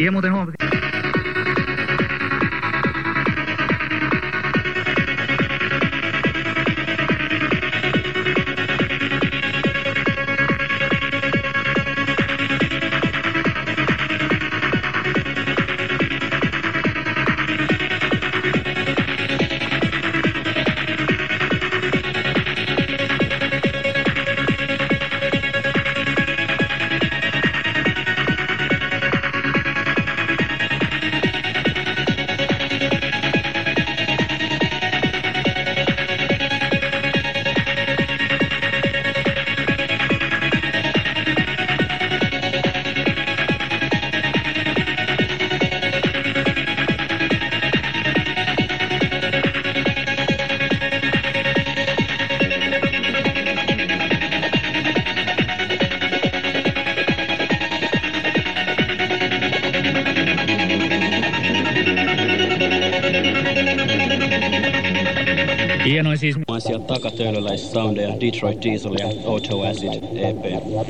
ఏ ఉదయం takatöölöläissoundeja Detroit Diesel ja Auto Acid EP.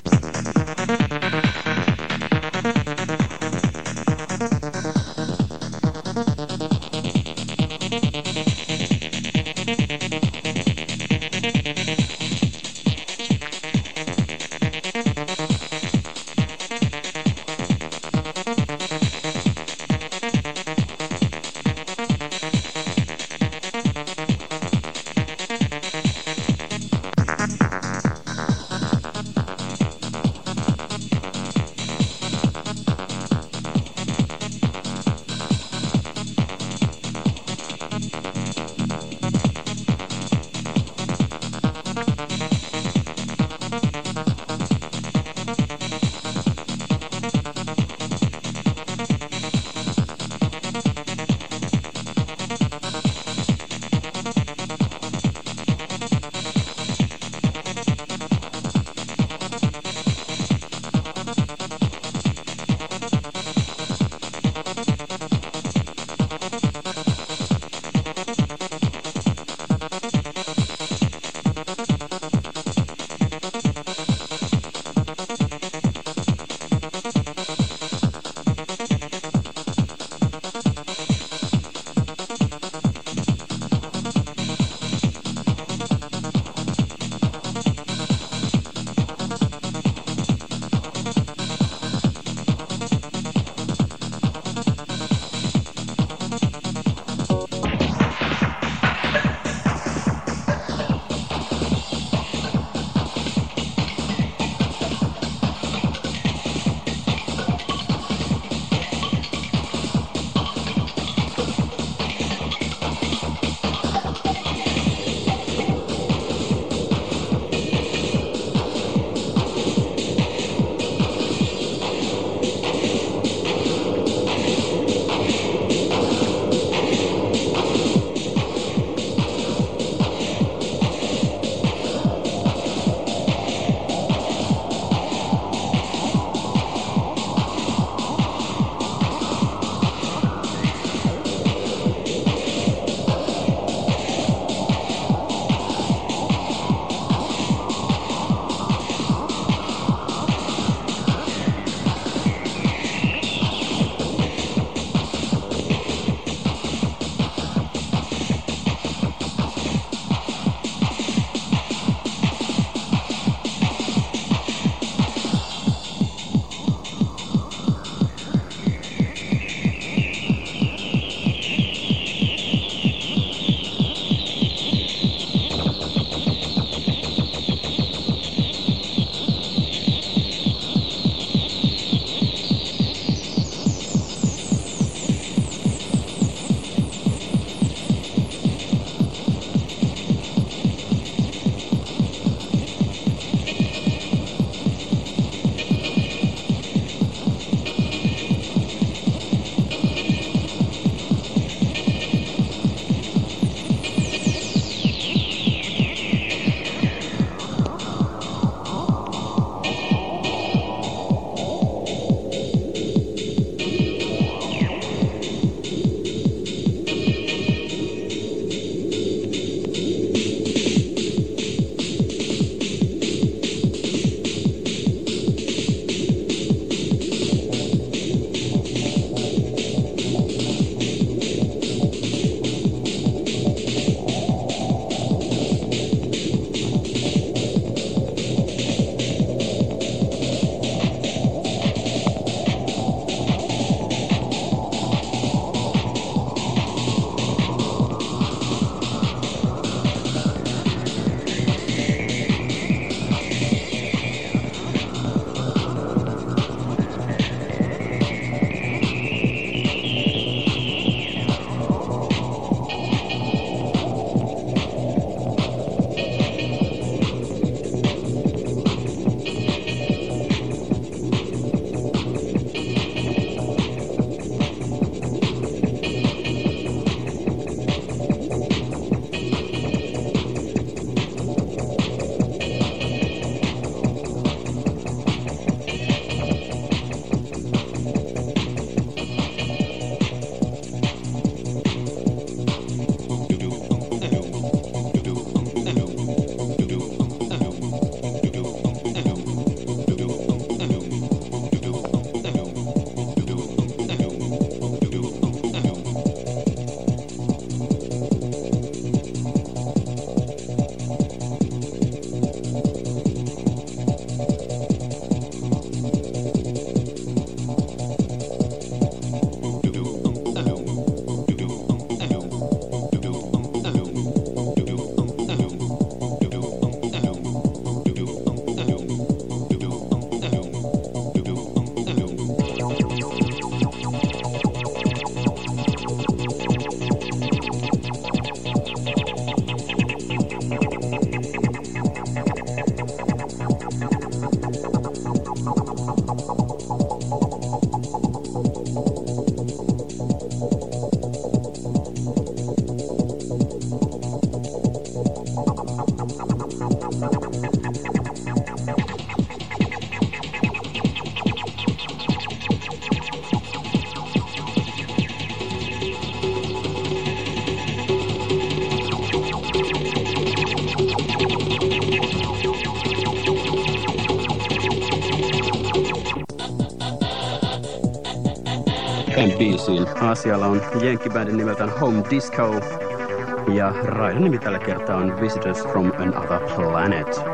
Asialla on jenkkibändin nimeltään Home Disco ja raidon nimi tällä kertaa on Visitors from Another Planet.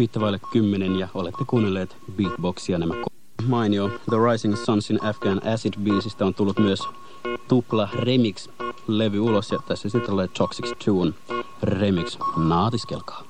Viittavaille kymmenen ja olette kuunnelleet beatboxia nämä mainio The Rising Sunsin Afghan Acid-biisistä on tullut myös tupla remix-levy ulos ja tässä sitten tulee Toxic Tune remix. Naatiskelkaa.